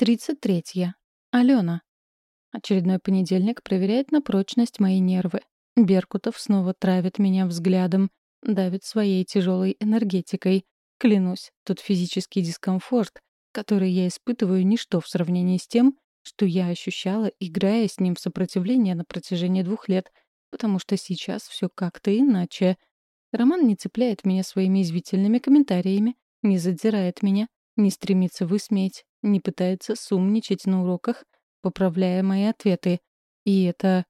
33. Алена. Очередной понедельник проверяет на прочность мои нервы. Беркутов снова травит меня взглядом, давит своей тяжелой энергетикой. Клянусь, тот физический дискомфорт, который я испытываю, ничто в сравнении с тем, что я ощущала, играя с ним в сопротивление на протяжении двух лет, потому что сейчас все как-то иначе. Роман не цепляет меня своими извительными комментариями, не задирает меня, не стремится высмеять, не пытается сумничать на уроках, поправляя мои ответы. И это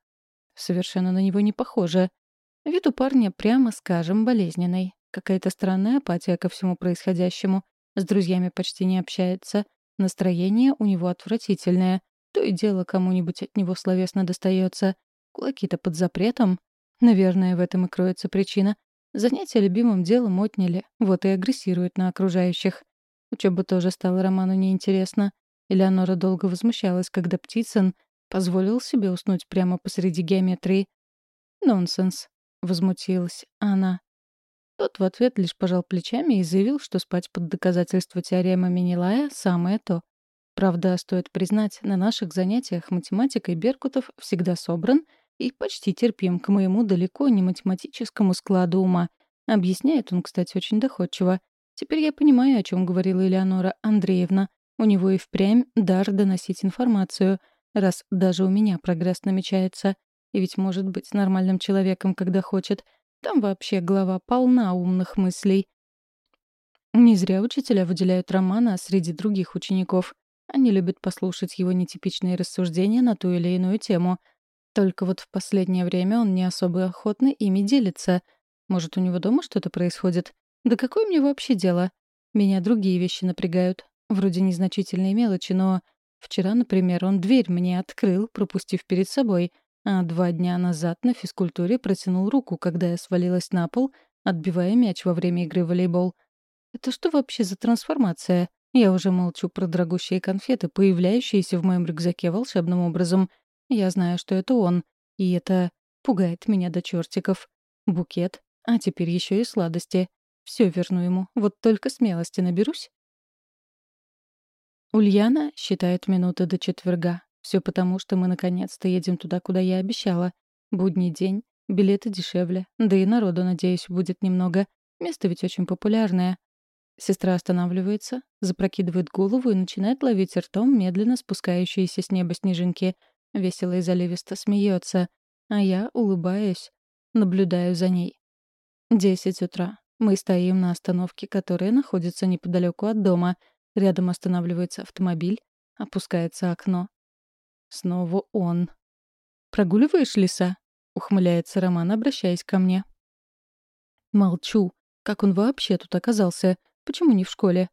совершенно на него не похоже. Вид у парня, прямо скажем, болезненный. Какая-то странная апатия ко всему происходящему. С друзьями почти не общается. Настроение у него отвратительное. То и дело кому-нибудь от него словесно достается. Кулаки-то под запретом. Наверное, в этом и кроется причина. Занятия любимым делом отняли, вот и агрессирует на окружающих. Учеба тоже стала Роману неинтересна. Элеонора долго возмущалась, когда Птицын позволил себе уснуть прямо посреди геометрии. «Нонсенс», — возмутилась она. Тот в ответ лишь пожал плечами и заявил, что спать под доказательство теоремы Менелая — самое то. Правда, стоит признать, на наших занятиях математикой Беркутов всегда собран и почти терпим к моему далеко не математическому складу ума. Объясняет он, кстати, очень доходчиво. Теперь я понимаю, о чем говорила Элеонора Андреевна. У него и впрямь дар доносить информацию, раз даже у меня прогресс намечается. И ведь может быть нормальным человеком, когда хочет. Там вообще голова полна умных мыслей. Не зря учителя выделяют Романа среди других учеников. Они любят послушать его нетипичные рассуждения на ту или иную тему. Только вот в последнее время он не особо охотно ими делится. Может, у него дома что-то происходит? Да какое мне вообще дело? Меня другие вещи напрягают. Вроде незначительные мелочи, но... Вчера, например, он дверь мне открыл, пропустив перед собой, а два дня назад на физкультуре протянул руку, когда я свалилась на пол, отбивая мяч во время игры в волейбол. Это что вообще за трансформация? Я уже молчу про дорогущие конфеты, появляющиеся в моем рюкзаке волшебным образом. Я знаю, что это он, и это пугает меня до чертиков. Букет, а теперь еще и сладости. Все верну ему, вот только смелости наберусь. Ульяна считает минуты до четверга. Все потому, что мы наконец-то едем туда, куда я обещала. Будний день, билеты дешевле, да и народу, надеюсь, будет немного. Место ведь очень популярное. Сестра останавливается, запрокидывает голову и начинает ловить ртом медленно спускающиеся с неба снежинки. Весело и заливисто смеется, а я, улыбаюсь, наблюдаю за ней. Десять утра. Мы стоим на остановке, которая находится неподалеку от дома. Рядом останавливается автомобиль, опускается окно. Снова он. «Прогуливаешь леса?» — ухмыляется Роман, обращаясь ко мне. Молчу. Как он вообще тут оказался? Почему не в школе?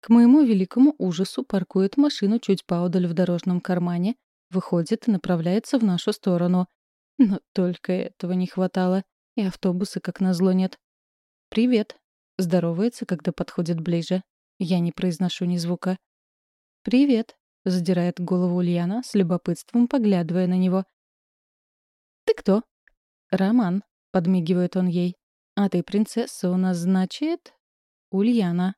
К моему великому ужасу паркует машину чуть поодаль в дорожном кармане, выходит и направляется в нашу сторону. Но только этого не хватало. И автобуса, как назло, нет. «Привет», — здоровается, когда подходит ближе. Я не произношу ни звука. «Привет», — задирает голову Ульяна, с любопытством поглядывая на него. «Ты кто?» «Роман», — подмигивает он ей. «А ты принцесса у нас, значит?» «Ульяна».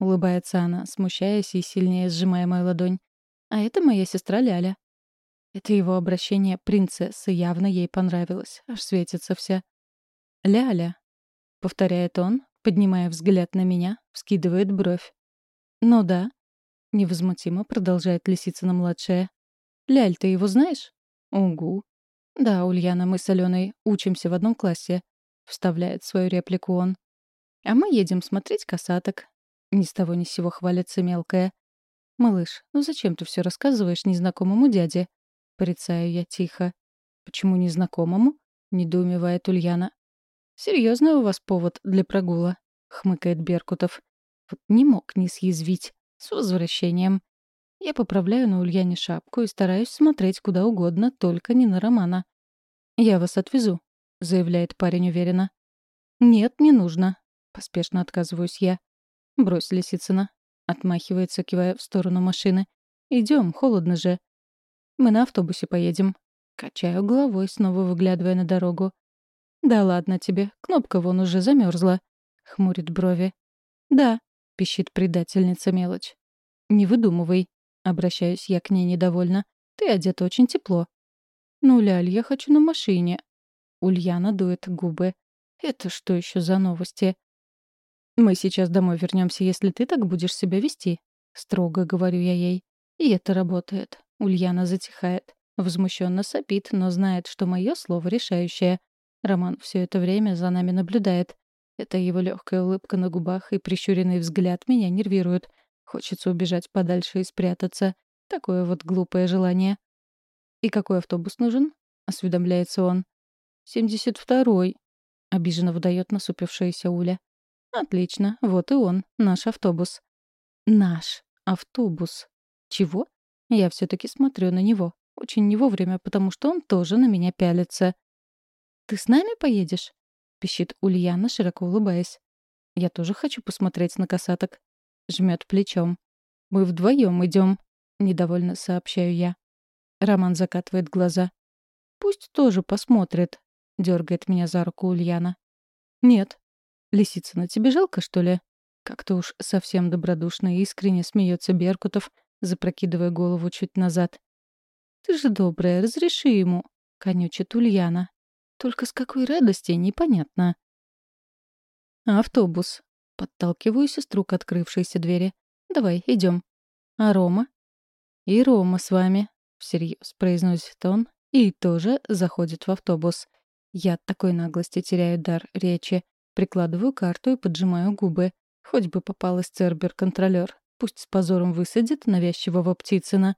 Улыбается она, смущаясь и сильнее сжимая мою ладонь. «А это моя сестра Ляля». Это его обращение принцессы явно ей понравилось, аж светится вся. «Ляля», — повторяет он, поднимая взгляд на меня, вскидывает бровь. «Ну да», — невозмутимо продолжает Лисицына-младшая. «Ляль, ты его знаешь?» «Угу». «Да, Ульяна, мы с Аленой учимся в одном классе», — вставляет свою реплику он. «А мы едем смотреть косаток». Ни с того ни с сего хвалится мелкая. «Малыш, ну зачем ты все рассказываешь незнакомому дяде?» Порицаю я тихо. «Почему незнакомому?» — недоумевает Ульяна. Серьезный у вас повод для прогула», — хмыкает Беркутов. «Вот не мог не съязвить. С возвращением». Я поправляю на Ульяне шапку и стараюсь смотреть куда угодно, только не на Романа. «Я вас отвезу», — заявляет парень уверенно. «Нет, не нужно», — поспешно отказываюсь я. «Брось, Лисицына», — отмахивается, кивая в сторону машины. Идем, холодно же». «Мы на автобусе поедем». Качаю головой, снова выглядывая на дорогу. «Да ладно тебе, кнопка вон уже замерзла», — хмурит брови. «Да», — пищит предательница мелочь. «Не выдумывай». Обращаюсь я к ней недовольно. «Ты одета очень тепло». «Ну, Ляль, я хочу на машине». Ульяна дует губы. «Это что еще за новости?» «Мы сейчас домой вернемся, если ты так будешь себя вести», — строго говорю я ей. И это работает. Ульяна затихает. Возмущенно сопит, но знает, что мое слово решающее. Роман все это время за нами наблюдает. Это его легкая улыбка на губах и прищуренный взгляд меня нервируют. Хочется убежать подальше и спрятаться. Такое вот глупое желание. «И какой автобус нужен?» — осведомляется он. «Семьдесят второй», — обиженно выдает насупившаяся Уля. «Отлично, вот и он, наш автобус». «Наш автобус. Чего?» Я все таки смотрю на него. Очень не вовремя, потому что он тоже на меня пялится. «Ты с нами поедешь?» — пищит Ульяна, широко улыбаясь. «Я тоже хочу посмотреть на косаток». Жмет плечом. «Мы вдвоем идем», — недовольно сообщаю я. Роман закатывает глаза. «Пусть тоже посмотрит», — дергает меня за руку Ульяна. «Нет». «Лисицына, тебе жалко, что ли?» Как-то уж совсем добродушно и искренне смеется Беркутов, запрокидывая голову чуть назад. «Ты же добрая, разреши ему», — конючит Ульяна. Только с какой радости, непонятно. «Автобус». Подталкиваю сестру к открывшейся двери. «Давай, идем. «А Рома?» «И Рома с вами», — всерьез произносит он, и тоже заходит в автобус. Я от такой наглости теряю дар речи. Прикладываю карту и поджимаю губы. Хоть бы попалась Цербер-контролёр. Пусть с позором высадит навязчивого Птицына.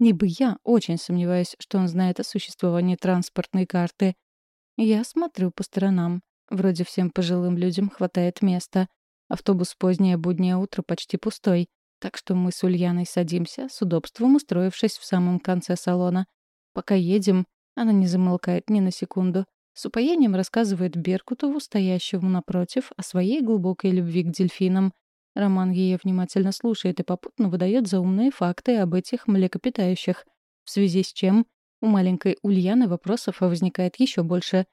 Ибо я очень сомневаюсь, что он знает о существовании транспортной карты. Я смотрю по сторонам. Вроде всем пожилым людям хватает места. Автобус позднее буднее утро почти пустой. Так что мы с Ульяной садимся, с удобством устроившись в самом конце салона. Пока едем, она не замолкает ни на секунду. С упоением рассказывает Беркутову, стоящему напротив, о своей глубокой любви к дельфинам. Роман ее внимательно слушает и попутно выдает заумные факты об этих млекопитающих, в связи с чем у маленькой Ульяны вопросов возникает еще больше.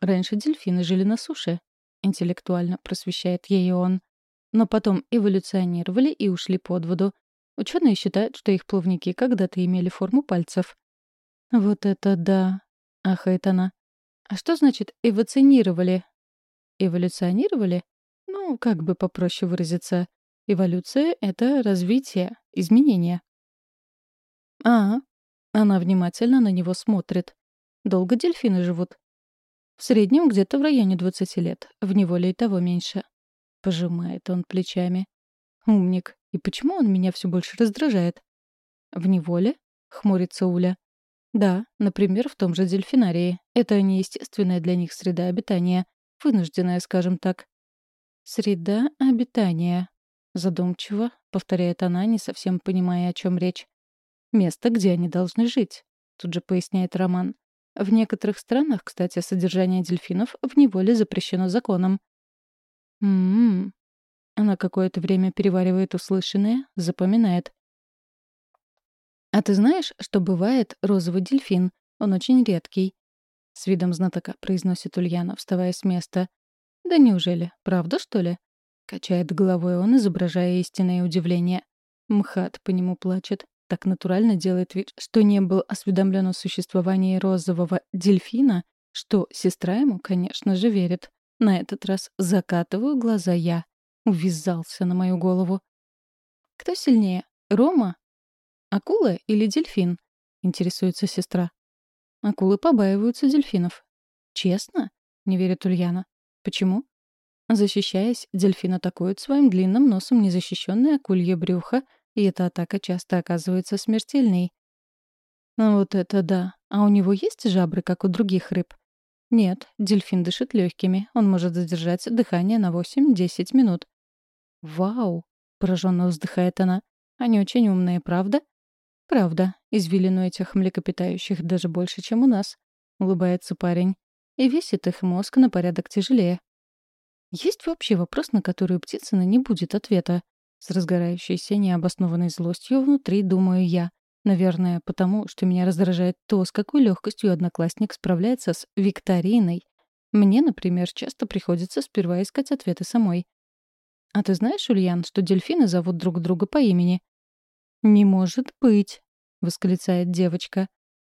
Раньше дельфины жили на суше. Интеллектуально просвещает ее он. Но потом эволюционировали и ушли под воду. Ученые считают, что их плавники когда-то имели форму пальцев. «Вот это да!» — ахает она. «А что значит «эвоционировали»?» «Эволюционировали?» Ну, как бы попроще выразиться. Эволюция — это развитие, изменение. «А, она внимательно на него смотрит. Долго дельфины живут? В среднем где-то в районе 20 лет. В неволе и того меньше. Пожимает он плечами. Умник. И почему он меня все больше раздражает? В неволе? Хмурится Уля. Да, например, в том же дельфинарии. Это неестественная для них среда обитания. Вынужденная, скажем так. Среда обитания. Задумчиво, повторяет она, не совсем понимая, о чем речь. Место, где они должны жить, тут же поясняет Роман. В некоторых странах, кстати, содержание дельфинов в неволе запрещено законом. М-м. Она какое-то время переваривает услышанное, запоминает. А ты знаешь, что бывает розовый дельфин? Он очень редкий. С видом знатока произносит Ульяна, вставая с места. Да неужели? Правда, что ли? Качает головой он, изображая истинное удивление. МХАТ по нему плачет так натурально делает вид, что не был осведомлен о существовании розового дельфина, что сестра ему, конечно же, верит. На этот раз закатываю глаза я. Увязался на мою голову. «Кто сильнее, Рома? Акула или дельфин?» — интересуется сестра. Акулы побаиваются дельфинов. «Честно?» — не верит Ульяна. «Почему?» Защищаясь, дельфин атакует своим длинным носом незащищенное акулье брюхо и эта атака часто оказывается смертельной. Ну вот это да. А у него есть жабры, как у других рыб? Нет, дельфин дышит легкими. Он может задержать дыхание на 8-10 минут. Вау! пораженно вздыхает она. Они очень умные, правда? Правда. Извилину этих млекопитающих даже больше, чем у нас. Улыбается парень. И весит их мозг на порядок тяжелее. Есть вообще вопрос, на который у Птицына не будет ответа. С разгорающейся необоснованной злостью внутри думаю я. Наверное, потому что меня раздражает то, с какой легкостью одноклассник справляется с викториной. Мне, например, часто приходится сперва искать ответы самой. «А ты знаешь, Ульян, что дельфины зовут друг друга по имени?» «Не может быть!» — восклицает девочка.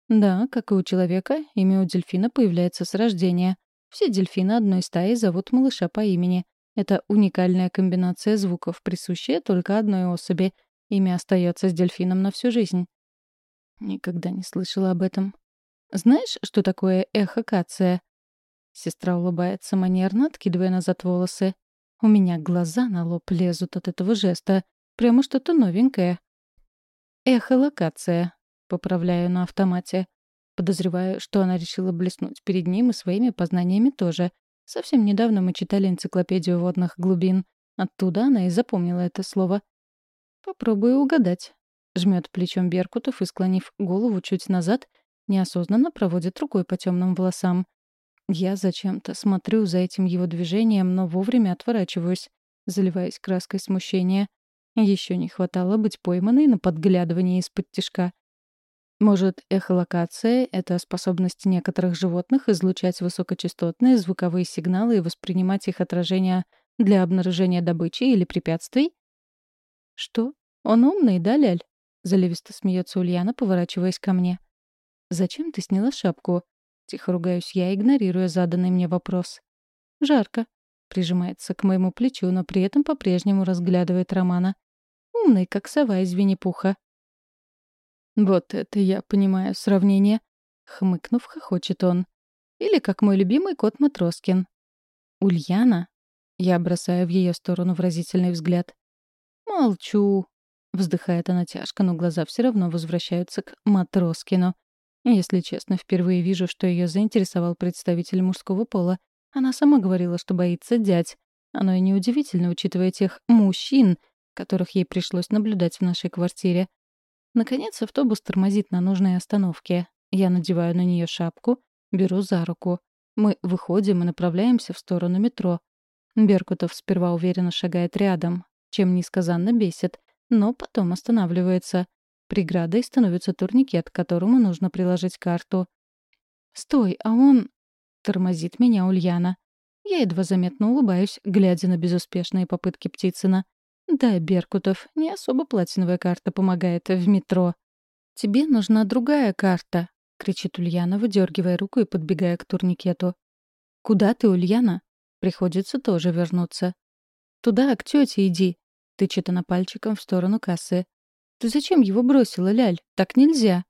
Да, как и у человека, имя у дельфина появляется с рождения. Все дельфины одной стаи зовут малыша по имени. Это уникальная комбинация звуков, присущая только одной особи. Имя остается с дельфином на всю жизнь. Никогда не слышала об этом. Знаешь, что такое эхокация? Сестра улыбается манерно, откидывая назад волосы. У меня глаза на лоб лезут от этого жеста. Прямо что-то новенькое. Эхолокация. Поправляю на автомате. Подозреваю, что она решила блеснуть перед ним и своими познаниями тоже. Совсем недавно мы читали энциклопедию водных глубин. Оттуда она и запомнила это слово. Попробую угадать. Жмет плечом Беркутов и, склонив голову чуть назад, неосознанно проводит рукой по темным волосам. Я зачем-то смотрю за этим его движением, но вовремя отворачиваюсь, заливаясь краской смущения. Еще не хватало быть пойманной на подглядывание из-под тишка. Может, эхолокация — это способность некоторых животных излучать высокочастотные звуковые сигналы и воспринимать их отражения для обнаружения добычи или препятствий? Что? Он умный, да, Ляль? Заливисто смеется Ульяна, поворачиваясь ко мне. «Зачем ты сняла шапку?» Тихо ругаюсь я, игнорируя заданный мне вопрос. «Жарко», — прижимается к моему плечу, но при этом по-прежнему разглядывает Романа. «Умный, как сова из Винни-Пуха». «Вот это я понимаю сравнение», — хмыкнув, хохочет он. «Или как мой любимый кот Матроскин». «Ульяна?» — я бросаю в ее сторону выразительный взгляд. «Молчу», Вздыхает она тяжко, но глаза все равно возвращаются к Матроскину. Если честно, впервые вижу, что ее заинтересовал представитель мужского пола. Она сама говорила, что боится дядь. Оно и неудивительно, учитывая тех мужчин, которых ей пришлось наблюдать в нашей квартире. Наконец, автобус тормозит на нужной остановке. Я надеваю на нее шапку, беру за руку. Мы выходим и направляемся в сторону метро. Беркутов сперва уверенно шагает рядом, чем несказанно бесит — но потом останавливается. Преградой становится турникет, к которому нужно приложить карту. «Стой, а он...» — тормозит меня Ульяна. Я едва заметно улыбаюсь, глядя на безуспешные попытки Птицына. «Да, Беркутов, не особо платиновая карта помогает в метро». «Тебе нужна другая карта», — кричит Ульяна, выдергивая руку и подбегая к турникету. «Куда ты, Ульяна?» Приходится тоже вернуться. «Туда, к тете иди», Тычет она пальчиком в сторону кассы. «Ты зачем его бросила, Ляль? Так нельзя!»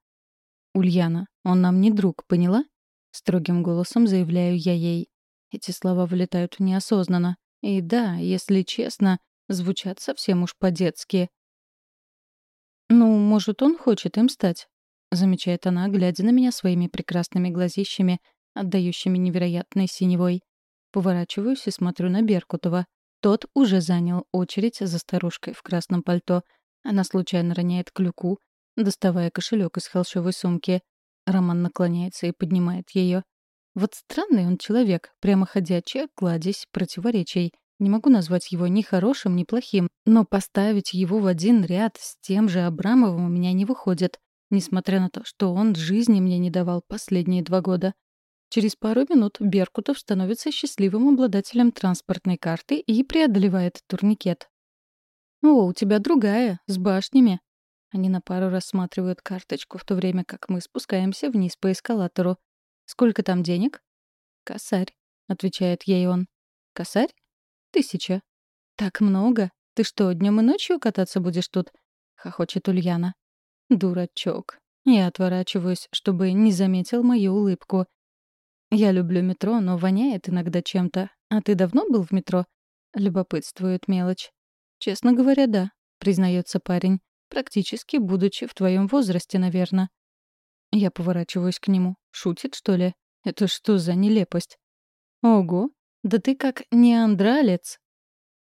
«Ульяна, он нам не друг, поняла?» Строгим голосом заявляю я ей. Эти слова вылетают неосознанно. И да, если честно, звучат совсем уж по-детски. «Ну, может, он хочет им стать?» — замечает она, глядя на меня своими прекрасными глазищами, отдающими невероятной синевой. Поворачиваюсь и смотрю на Беркутова. Тот уже занял очередь за старушкой в красном пальто. Она случайно роняет клюку, доставая кошелек из холщовой сумки. Роман наклоняется и поднимает ее. Вот странный он человек, прямо ходячая кладезь противоречий. Не могу назвать его ни хорошим, ни плохим, но поставить его в один ряд с тем же Абрамовым у меня не выходит, несмотря на то, что он жизни мне не давал последние два года. Через пару минут Беркутов становится счастливым обладателем транспортной карты и преодолевает турникет. «О, у тебя другая, с башнями». Они на пару рассматривают карточку, в то время как мы спускаемся вниз по эскалатору. «Сколько там денег?» «Косарь», — отвечает ей он. «Косарь? Тысяча». «Так много? Ты что, днем и ночью кататься будешь тут?» — хохочет Ульяна. «Дурачок». Я отворачиваюсь, чтобы не заметил мою улыбку — я люблю метро, но воняет иногда чем-то. А ты давно был в метро? Любопытствует мелочь. Честно говоря, да, признается парень. Практически будучи в твоем возрасте, наверное. Я поворачиваюсь к нему. Шутит, что ли? Это что за нелепость? Ого, да ты как неандралец.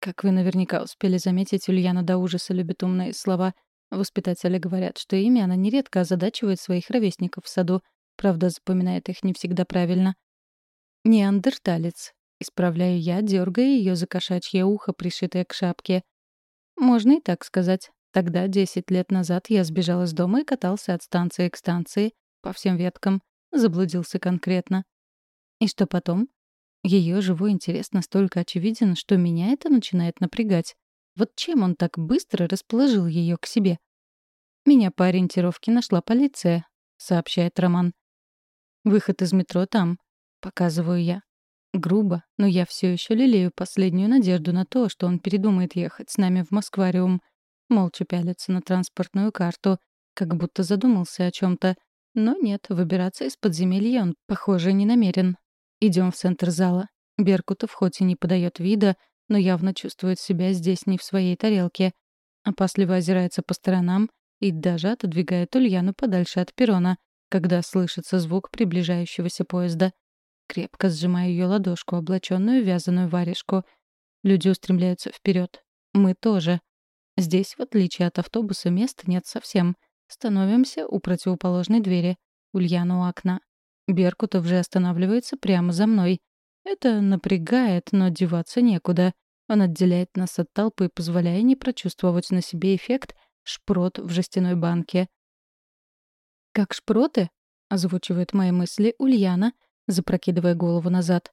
Как вы наверняка успели заметить, Ульяна до ужаса любит умные слова. Воспитатели говорят, что ими она нередко озадачивает своих ровесников в саду, Правда, запоминает их не всегда правильно. «Неандерталец», — исправляю я, дергая ее за кошачье ухо, пришитое к шапке. Можно и так сказать. Тогда, десять лет назад, я сбежал из дома и катался от станции к станции, по всем веткам. Заблудился конкретно. И что потом? Ее живой интерес настолько очевиден, что меня это начинает напрягать. Вот чем он так быстро расположил ее к себе? Меня по ориентировке нашла полиция», — сообщает Роман. «Выход из метро там», — показываю я. Грубо, но я все еще лелею последнюю надежду на то, что он передумает ехать с нами в Москвариум. Молча пялится на транспортную карту, как будто задумался о чем то Но нет, выбираться из подземелья он, похоже, не намерен. Идем в центр зала. Беркутов хоть и не подает вида, но явно чувствует себя здесь не в своей тарелке. Опасливо озирается по сторонам и даже отодвигает Ульяну подальше от перрона, когда слышится звук приближающегося поезда. Крепко сжимаю ее ладошку, облаченную в вязаную варежку. Люди устремляются вперед. Мы тоже. Здесь, в отличие от автобуса, места нет совсем. Становимся у противоположной двери. Ульяна у окна. Беркутов же останавливается прямо за мной. Это напрягает, но деваться некуда. Он отделяет нас от толпы, позволяя не прочувствовать на себе эффект шпрот в жестяной банке. «Как шпроты?» — озвучивает мои мысли Ульяна, запрокидывая голову назад.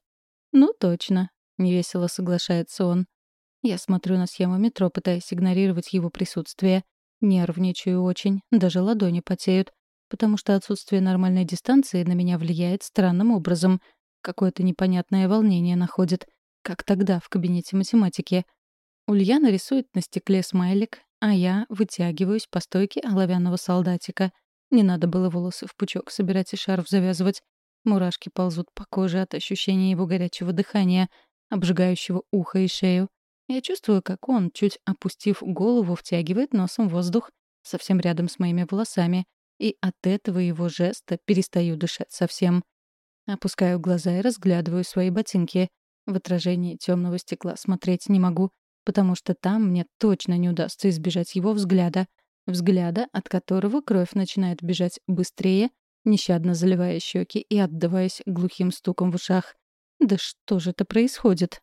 «Ну, точно», — невесело соглашается он. Я смотрю на схему метро, пытаясь игнорировать его присутствие. Нервничаю очень, даже ладони потеют, потому что отсутствие нормальной дистанции на меня влияет странным образом. Какое-то непонятное волнение находит, как тогда в кабинете математики. Ульяна рисует на стекле смайлик, а я вытягиваюсь по стойке оловянного солдатика. Не надо было волосы в пучок собирать и шарф завязывать. Мурашки ползут по коже от ощущения его горячего дыхания, обжигающего ухо и шею. Я чувствую, как он, чуть опустив голову, втягивает носом воздух совсем рядом с моими волосами, и от этого его жеста перестаю дышать совсем. Опускаю глаза и разглядываю свои ботинки. В отражении темного стекла смотреть не могу, потому что там мне точно не удастся избежать его взгляда. Взгляда, от которого кровь начинает бежать быстрее, нещадно заливая щеки и отдаваясь глухим стуком в ушах. Да что же это происходит?